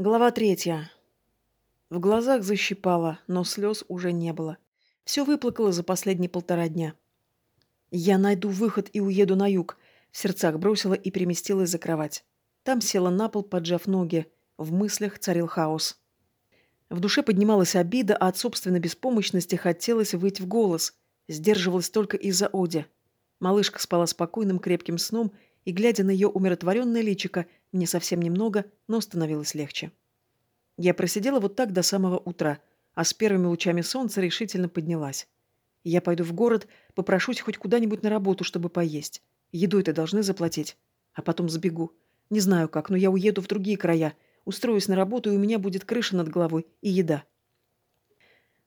Глава третья. В глазах защипало, но слез уже не было. Все выплакало за последние полтора дня. «Я найду выход и уеду на юг», — в сердцах бросила и переместилась за кровать. Там села на пол, поджав ноги. В мыслях царил хаос. В душе поднималась обида, а от собственной беспомощности хотелось выйти в голос. Сдерживалась только из-за Оди. Малышка спала спокойным крепким сном, и, глядя на ее умиротворенное личико, мне совсем немного, но становилось легче. Я просидела вот так до самого утра, а с первыми лучами солнца решительно поднялась. Я пойду в город, попрошусь хоть куда-нибудь на работу, чтобы поесть. Еду это должны заплатить. А потом сбегу. Не знаю как, но я уеду в другие края, устроюсь на работу, и у меня будет крыша над головой и еда.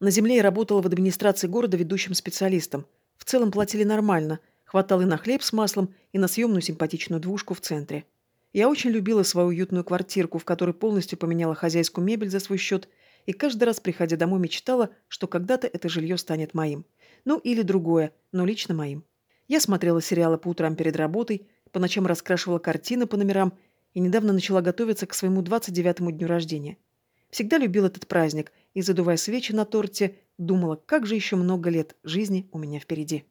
На земле я работала в администрации города ведущим специалистом. В целом платили нормально. Хватало и на хлеб с маслом, и на съемную симпатичную двушку в центре. Я очень любила свою уютную квартирку, в которой полностью поменяла хозяйскую мебель за свой счет, и каждый раз, приходя домой, мечтала, что когда-то это жилье станет моим. Ну, или другое, но лично моим. Я смотрела сериалы по утрам перед работой, по ночам раскрашивала картины по номерам и недавно начала готовиться к своему 29-му дню рождения. Всегда любила этот праздник и, задувая свечи на торте, думала, как же еще много лет жизни у меня впереди.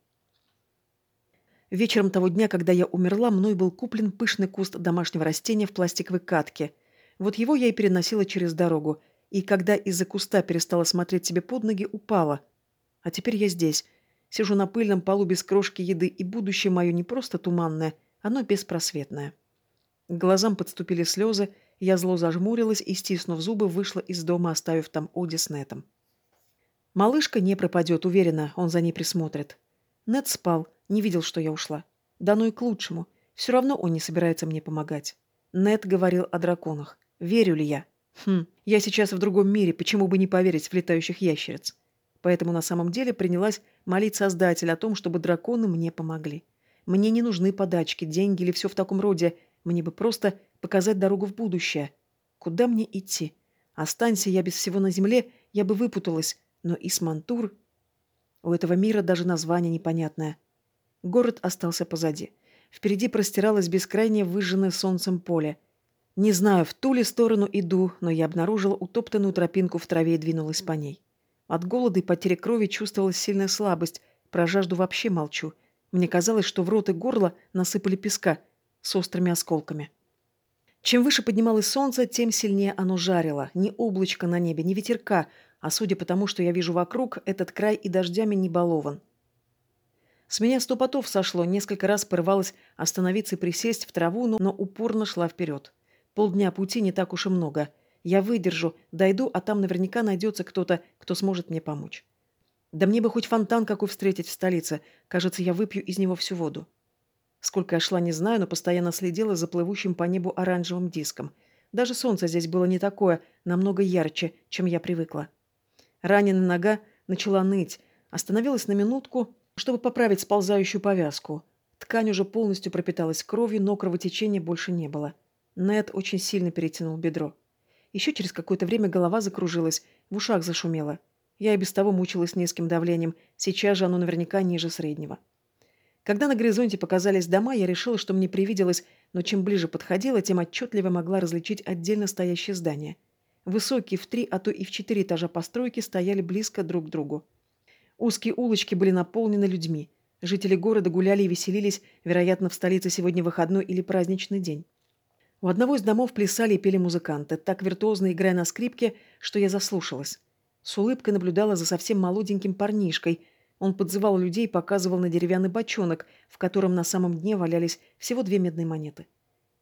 Вечером того дня, когда я умерла, мной был куплен пышный куст домашнего растения в пластиковой катке. Вот его я и переносила через дорогу, и когда из-за куста перестала смотреть себе под ноги, упала. А теперь я здесь. Сижу на пыльном полу без крошки еды, и будущее мое не просто туманное, оно беспросветное. К глазам подступили слезы, я зло зажмурилась и, стиснув зубы, вышла из дома, оставив там Оди с Нетом. Малышка не пропадет, уверена, он за ней присмотрит. Нет спал, не видел, что я ушла. Да ну и к лучшему. Все равно он не собирается мне помогать. Нет говорил о драконах. Верю ли я? Хм, я сейчас в другом мире, почему бы не поверить в летающих ящериц? Поэтому на самом деле принялась молить Создателя о том, чтобы драконы мне помогли. Мне не нужны подачки, деньги или все в таком роде. Мне бы просто показать дорогу в будущее. Куда мне идти? Останься я без всего на земле, я бы выпуталась. Но Исмантур... У этого мира даже название непонятное. Город остался позади. Впереди простиралось бескрайнее выжженное солнцем поле. Не знаю, в ту ли сторону иду, но я обнаружила утоптанную тропинку в траве и двинулась по ней. От голода и потери крови чувствовалась сильная слабость, про жажду вообще молчу. Мне казалось, что в рот и горло насыпали песка с острыми осколками. Чем выше поднималось солнце, тем сильнее оно жарило. Ни облачка на небе, ни ветерка, а судя по тому, что я вижу вокруг, этот край и дождями не балован. С меня сто потов сошло, несколько раз порывалась остановиться и присесть в траву, но, но упорно шла вперед. Полдня пути не так уж и много. Я выдержу, дойду, а там наверняка найдется кто-то, кто сможет мне помочь. Да мне бы хоть фонтан какой встретить в столице. Кажется, я выпью из него всю воду. Сколько я шла, не знаю, но постоянно следила за плывущим по небу оранжевым диском. Даже солнце здесь было не такое, намного ярче, чем я привыкла. Раненая нога начала ныть, остановилась на минутку, чтобы поправить сползающую повязку. Ткань уже полностью пропиталась кровью, но кровотечения больше не было. Нед очень сильно перетянул бедро. Еще через какое-то время голова закружилась, в ушах зашумело. Я и без того мучилась низким давлением, сейчас же оно наверняка ниже среднего. Когда на горизонте показались дома, я решила, что мне привиделось, но чем ближе подходила, тем отчетливо могла различить отдельно стоящие здания – Высокие в три, а то и в четыре этажа постройки стояли близко друг к другу. Узкие улочки были наполнены людьми. Жители города гуляли и веселились, вероятно, в столице сегодня выходной или праздничный день. У одного из домов плясали и пели музыканты, так виртуозно играя на скрипке, что я заслушалась. С улыбкой наблюдала за совсем молоденьким парнишкой. Он подзывал людей и показывал на деревянный бочонок, в котором на самом дне валялись всего две медные монеты.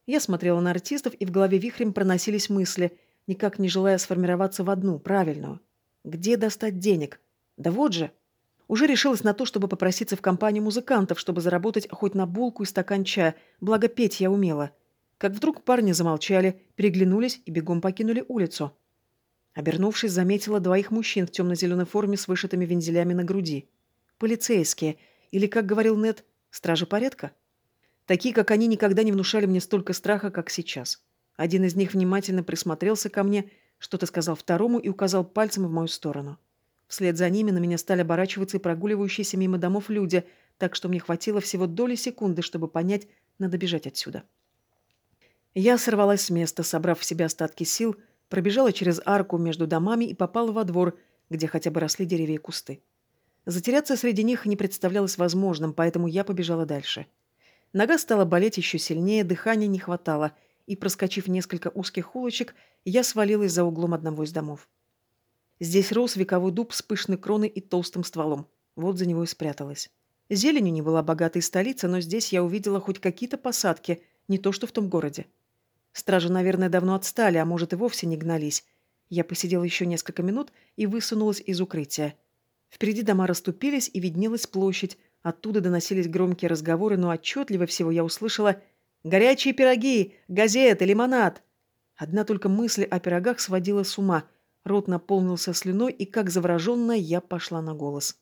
Я смотрела на артистов, и в голове вихрем проносились мысли – никак не желая сформироваться в одну, правильную. Где достать денег? Да вот же. Уже решилась на то, чтобы попроситься в компанию музыкантов, чтобы заработать хоть на булку и стакан чая, благо петь я умела. Как вдруг парни замолчали, переглянулись и бегом покинули улицу. Обернувшись, заметила двоих мужчин в темно-зеленой форме с вышитыми вензелями на груди. Полицейские. Или, как говорил Нед, стражи порядка. Такие, как они, никогда не внушали мне столько страха, как сейчас. Один из них внимательно присмотрелся ко мне, что-то сказал второму и указал пальцем в мою сторону. Вслед за ними на меня стали оборачиваться и прогуливающиеся мимо домов люди, так что мне хватило всего доли секунды, чтобы понять, надо бежать отсюда. Я сорвалась с места, собрав в себе остатки сил, Пробежала через арку между домами и попала во двор, где хотя бы росли деревья и кусты. Затеряться среди них не представлялось возможным, поэтому я побежала дальше. Нога стала болеть еще сильнее, дыхания не хватало, и, проскочив несколько узких улочек, я свалилась за углом одного из домов. Здесь рос вековой дуб с пышной кроной и толстым стволом. Вот за него и спряталась. Зеленью не была богатой столица, но здесь я увидела хоть какие-то посадки, не то что в том городе. Стражи, наверное, давно отстали, а может и вовсе не гнались. Я посидела еще несколько минут и высунулась из укрытия. Впереди дома расступились, и виднелась площадь. Оттуда доносились громкие разговоры, но отчетливо всего я услышала «Горячие пироги! Газеты! Лимонад!» Одна только мысль о пирогах сводила с ума. Рот наполнился слюной, и, как завороженная, я пошла на голос.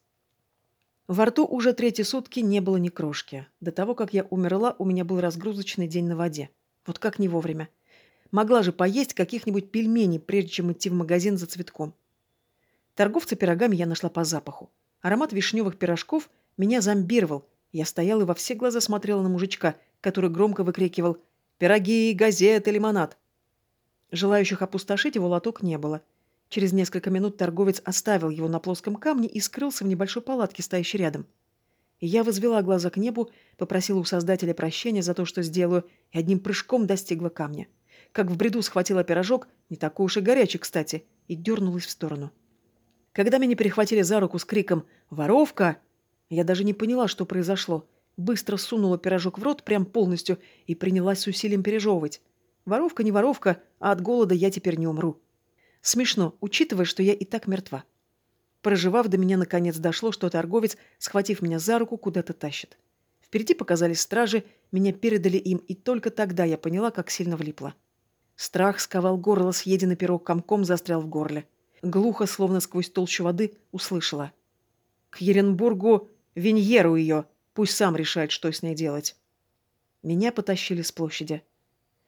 Во рту уже третьи сутки не было ни крошки. До того, как я умерла, у меня был разгрузочный день на воде. Вот как не вовремя. Могла же поесть каких-нибудь пельменей, прежде чем идти в магазин за цветком. Торговца пирогами я нашла по запаху. Аромат вишневых пирожков меня зомбировал. Я стояла и во все глаза смотрела на мужичка, который громко выкрикивал «Пироги, газеты, лимонад!». Желающих опустошить его лоток не было. Через несколько минут торговец оставил его на плоском камне и скрылся в небольшой палатке, стоящей рядом. Я возвела глаза к небу, попросила у Создателя прощения за то, что сделаю, и одним прыжком достигла камня. Как в бреду схватила пирожок, не такой уж и горячий, кстати, и дернулась в сторону. Когда меня перехватили за руку с криком «Воровка!», я даже не поняла, что произошло. Быстро сунула пирожок в рот прям полностью и принялась с усилием пережевывать. Воровка не воровка, а от голода я теперь не умру. Смешно, учитывая, что я и так мертва. Проживав, до меня наконец дошло, что торговец, схватив меня за руку, куда-то тащит. Впереди показались стражи, меня передали им, и только тогда я поняла, как сильно влипла. Страх сковал горло, съеденный пирог комком застрял в горле. Глухо, словно сквозь толщу воды, услышала. «К Еренбургу Виньеру ее, пусть сам решает, что с ней делать». Меня потащили с площади.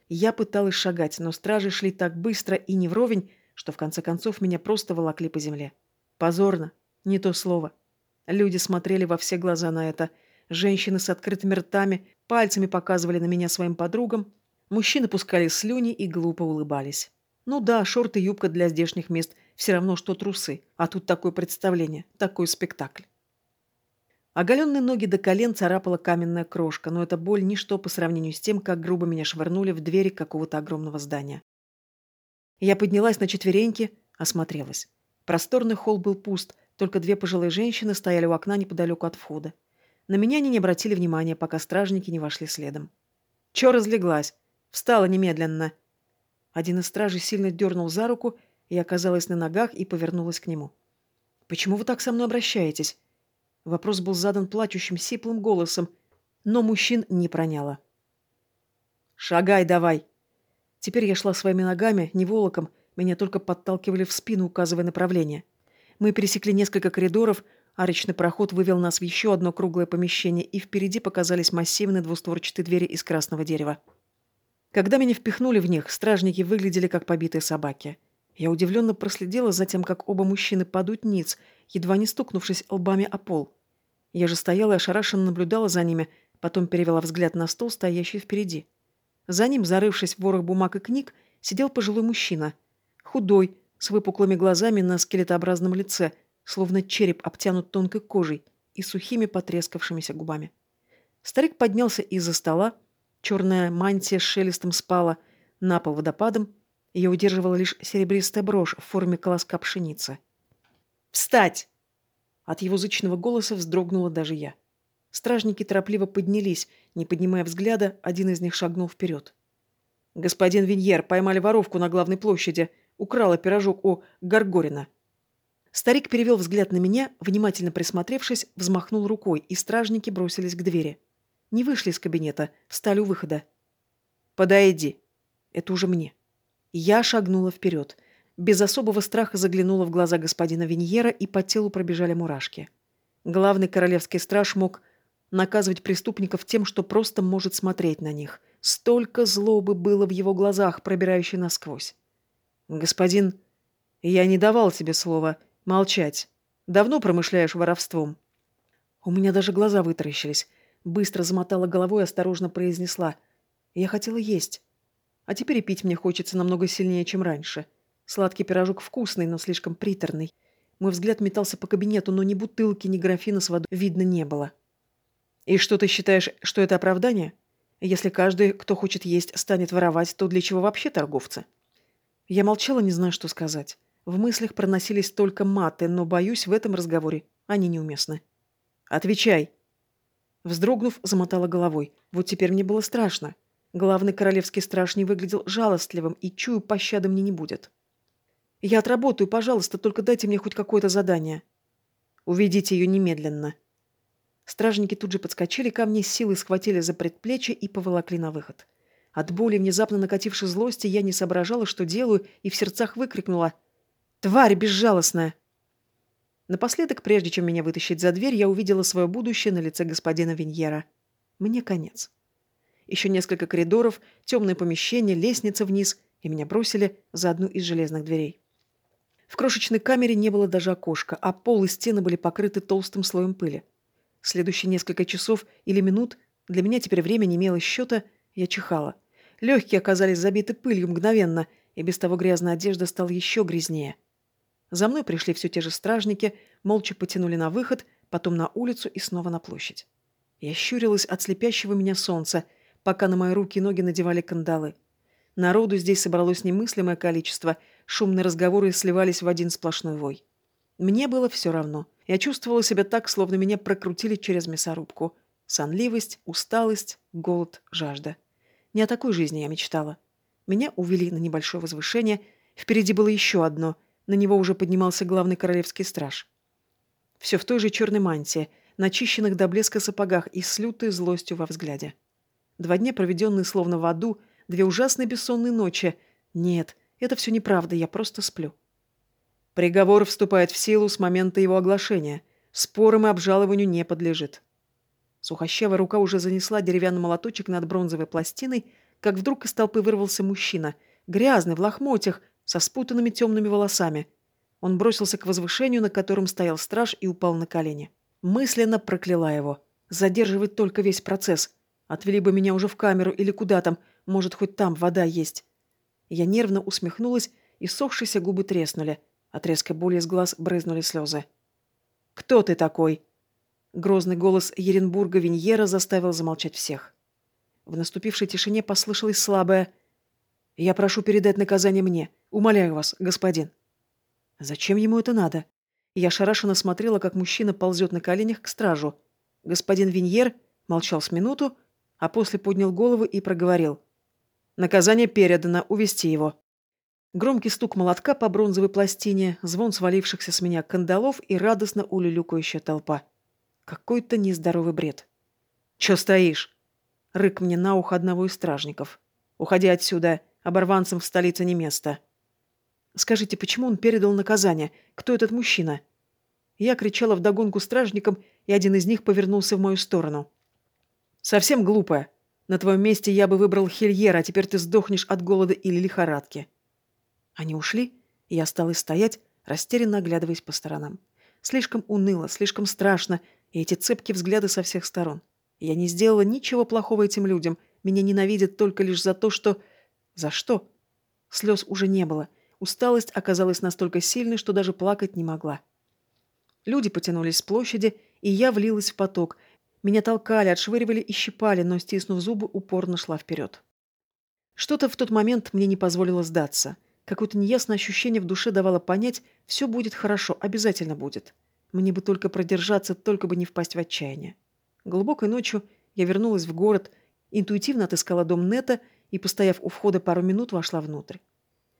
Я пыталась шагать, но стражи шли так быстро и не вровень, что в конце концов меня просто волокли по земле. Позорно. Не то слово. Люди смотрели во все глаза на это. Женщины с открытыми ртами пальцами показывали на меня своим подругам. Мужчины пускали слюни и глупо улыбались. Ну да, шорты и юбка для здешних мест все равно, что трусы. А тут такое представление, такой спектакль. Оголенные ноги до колен царапала каменная крошка, но эта боль ничто по сравнению с тем, как грубо меня швырнули в двери какого-то огромного здания. Я поднялась на четвереньки, осмотрелась. Просторный холл был пуст, только две пожилые женщины стояли у окна неподалеку от входа. На меня они не обратили внимания, пока стражники не вошли следом. «Чё разлеглась? Встала немедленно!» Один из стражей сильно дернул за руку, и оказалась на ногах и повернулась к нему. «Почему вы так со мной обращаетесь?» Вопрос был задан плачущим, сиплым голосом, но мужчин не проняло. «Шагай давай!» Теперь я шла своими ногами, не волоком, меня только подталкивали в спину, указывая направление. Мы пересекли несколько коридоров, арочный проход вывел нас в еще одно круглое помещение, и впереди показались массивные двустворчатые двери из красного дерева. Когда меня впихнули в них, стражники выглядели как побитые собаки. Я удивленно проследила за тем, как оба мужчины падают ниц, едва не стукнувшись лбами о пол. Я же стояла и ошарашенно наблюдала за ними, потом перевела взгляд на стол, стоящий впереди. За ним, зарывшись в ворох бумаг и книг, сидел пожилой мужчина — Худой, с выпуклыми глазами на скелетообразном лице, словно череп обтянут тонкой кожей и сухими потрескавшимися губами. Старик поднялся из-за стола, черная мантия с шелестом спала на пол водопадом, ее удерживала лишь серебристая брошь в форме колоска пшеницы. «Встать!» От его зычного голоса вздрогнула даже я. Стражники торопливо поднялись, не поднимая взгляда, один из них шагнул вперед. «Господин Виньер, поймали воровку на главной площади украла пирожок у Гаргорина. Старик перевел взгляд на меня, внимательно присмотревшись, взмахнул рукой, и стражники бросились к двери. Не вышли из кабинета, встали у выхода. «Подойди». Это уже мне. Я шагнула вперед. Без особого страха заглянула в глаза господина Виньера, и по телу пробежали мурашки. Главный королевский страж мог наказывать преступников тем, что просто может смотреть на них. Столько злобы было в его глазах, пробирающей насквозь. «Господин, я не давал тебе слова молчать. Давно промышляешь воровством?» У меня даже глаза вытаращились. Быстро замотала головой и осторожно произнесла. «Я хотела есть. А теперь и пить мне хочется намного сильнее, чем раньше. Сладкий пирожок вкусный, но слишком приторный. Мой взгляд метался по кабинету, но ни бутылки, ни графина с водой видно не было. «И что ты считаешь, что это оправдание? Если каждый, кто хочет есть, станет воровать, то для чего вообще торговцы?» Я молчала, не зная, что сказать. В мыслях проносились только маты, но, боюсь, в этом разговоре они неуместны. «Отвечай!» Вздрогнув, замотала головой. Вот теперь мне было страшно. Главный королевский страж не выглядел жалостливым, и, чую, пощады мне не будет. «Я отработаю, пожалуйста, только дайте мне хоть какое-то задание». «Уведите ее немедленно». Стражники тут же подскочили ко мне, силой схватили за предплечье и поволокли на выход. От боли, внезапно накатившей злости, я не соображала, что делаю, и в сердцах выкрикнула «Тварь безжалостная!». Напоследок, прежде чем меня вытащить за дверь, я увидела свое будущее на лице господина Виньера. Мне конец. Еще несколько коридоров, темное помещение, лестница вниз, и меня бросили за одну из железных дверей. В крошечной камере не было даже окошка, а пол и стены были покрыты толстым слоем пыли. Следующие несколько часов или минут, для меня теперь время не имело счета, я чихала. Легкие оказались забиты пылью мгновенно, и без того грязная одежда стала еще грязнее. За мной пришли все те же стражники, молча потянули на выход, потом на улицу и снова на площадь. Я щурилась от слепящего меня солнца, пока на мои руки и ноги надевали кандалы. Народу здесь собралось немыслимое количество, шумные разговоры сливались в один сплошной вой. Мне было все равно. Я чувствовала себя так, словно меня прокрутили через мясорубку. Сонливость, усталость, голод, жажда. Не о такой жизни я мечтала. Меня увели на небольшое возвышение. Впереди было еще одно. На него уже поднимался главный королевский страж. Все в той же черной мантии, начищенных до блеска сапогах и с лютой злостью во взгляде. Два дня, проведенные словно в аду, Две ужасные бессонные ночи. Нет, это все неправда, я просто сплю. Приговор вступает в силу с момента его оглашения. Спорам и обжалованию не подлежит. Сухощавая рука уже занесла деревянный молоточек над бронзовой пластиной, как вдруг из толпы вырвался мужчина, грязный, в лохмотьях, со спутанными темными волосами. Он бросился к возвышению, на котором стоял страж, и упал на колени. Мысленно прокляла его. Задерживать только весь процесс. Отвели бы меня уже в камеру или куда там, может, хоть там вода есть. Я нервно усмехнулась, и сохшиеся губы треснули. От резкой боли из глаз брызнули слезы. «Кто ты такой?» Грозный голос Еренбурга Виньера заставил замолчать всех. В наступившей тишине послышалось слабое «Я прошу передать наказание мне. Умоляю вас, господин». «Зачем ему это надо?» Я шарашенно смотрела, как мужчина ползет на коленях к стражу. Господин Виньер молчал с минуту, а после поднял голову и проговорил. Наказание передано, увести его. Громкий стук молотка по бронзовой пластине, звон свалившихся с меня кандалов и радостно улюлюкающая толпа. Какой-то нездоровый бред. «Чё стоишь?» — рык мне на ухо одного из стражников. «Уходи отсюда, оборванцам в столице не место». «Скажите, почему он передал наказание? Кто этот мужчина?» Я кричала вдогонку стражникам, и один из них повернулся в мою сторону. «Совсем глупая. На твоем месте я бы выбрал Хильера, а теперь ты сдохнешь от голода или лихорадки». Они ушли, и я осталась стоять, растерянно оглядываясь по сторонам. Слишком уныло, слишком страшно, и эти цепкие взгляды со всех сторон. Я не сделала ничего плохого этим людям. Меня ненавидят только лишь за то, что... За что? Слез уже не было. Усталость оказалась настолько сильной, что даже плакать не могла. Люди потянулись с площади, и я влилась в поток, меня толкали, отшвыривали и щипали, но, стиснув зубы, упорно шла вперед. Что-то в тот момент мне не позволило сдаться. Какое-то неясное ощущение в душе давало понять, все будет хорошо, обязательно будет. Мне бы только продержаться, только бы не впасть в отчаяние. Глубокой ночью я вернулась в город, интуитивно отыскала дом Нета и, постояв у входа пару минут, вошла внутрь.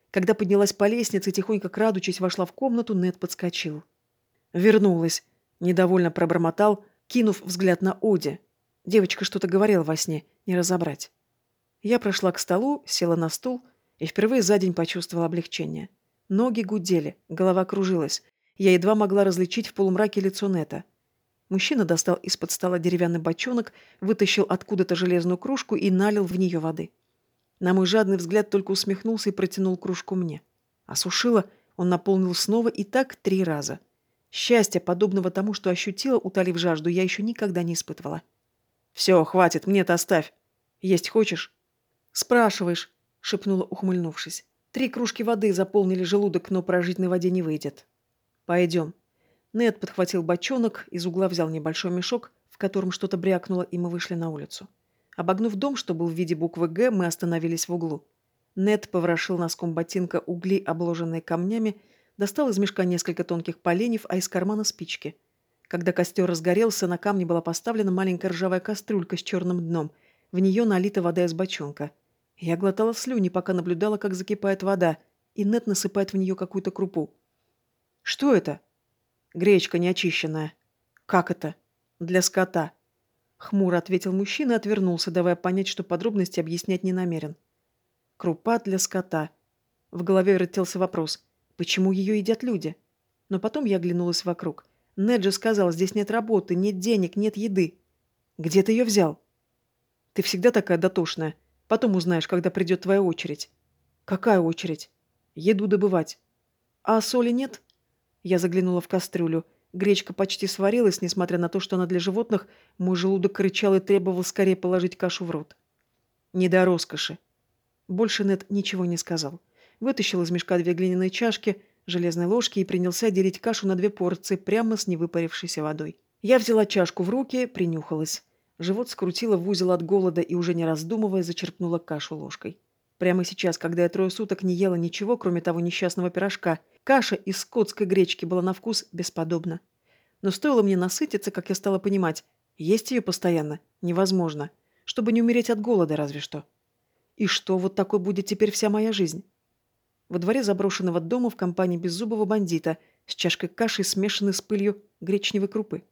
Когда поднялась по лестнице, тихонько крадучись, вошла в комнату, Нет подскочил. Вернулась. Недовольно пробормотал, кинув взгляд на Оди. Девочка что-то говорила во сне, не разобрать. Я прошла к столу, села на стул и впервые за день почувствовала облегчение. Ноги гудели, голова кружилась. Я едва могла различить в полумраке лицо Нета. Мужчина достал из-под стола деревянный бочонок, вытащил откуда-то железную кружку и налил в нее воды. На мой жадный взгляд только усмехнулся и протянул кружку мне. Осушила, он наполнил снова и так три раза. Счастья, подобного тому, что ощутила, утолив жажду, я еще никогда не испытывала. «Все, хватит, мне-то оставь. Есть хочешь?» «Спрашиваешь», — шепнула, ухмыльнувшись. Три кружки воды заполнили желудок, но прожить на воде не выйдет. Пойдем. Нед подхватил бочонок, из угла взял небольшой мешок, в котором что-то брякнуло, и мы вышли на улицу. Обогнув дом, что был в виде буквы «Г», мы остановились в углу. Нед поворошил носком ботинка угли, обложенные камнями, достал из мешка несколько тонких поленьев, а из кармана спички. Когда костер разгорелся, на камне была поставлена маленькая ржавая кастрюлька с черным дном. В нее налита вода из бочонка. Я глотала слюни, пока наблюдала, как закипает вода, и Нет насыпает в нее какую-то крупу. «Что это?» «Гречка неочищенная». «Как это?» «Для скота». Хмуро ответил мужчина и отвернулся, давая понять, что подробности объяснять не намерен. «Крупа для скота». В голове вертелся вопрос, почему ее едят люди? Но потом я оглянулась вокруг. Нед же сказал, здесь нет работы, нет денег, нет еды. Где ты ее взял? Ты всегда такая дотошная. Потом узнаешь, когда придет твоя очередь. Какая очередь? Еду добывать. А соли нет? Я заглянула в кастрюлю. Гречка почти сварилась, несмотря на то, что она для животных, мой желудок кричал и требовал скорее положить кашу в рот. Не до роскоши. Больше Нед ничего не сказал. Вытащил из мешка две глиняные чашки, железной ложки и принялся делить кашу на две порции прямо с невыпарившейся водой. Я взяла чашку в руки, принюхалась. Живот скрутило в узел от голода и, уже не раздумывая, зачерпнула кашу ложкой. Прямо сейчас, когда я трое суток не ела ничего, кроме того несчастного пирожка, каша из скотской гречки была на вкус бесподобна. Но стоило мне насытиться, как я стала понимать, есть ее постоянно невозможно, чтобы не умереть от голода разве что. И что, вот такой будет теперь вся моя жизнь? Во дворе заброшенного дома в компании беззубого бандита с чашкой каши, смешанной с пылью гречневой крупы.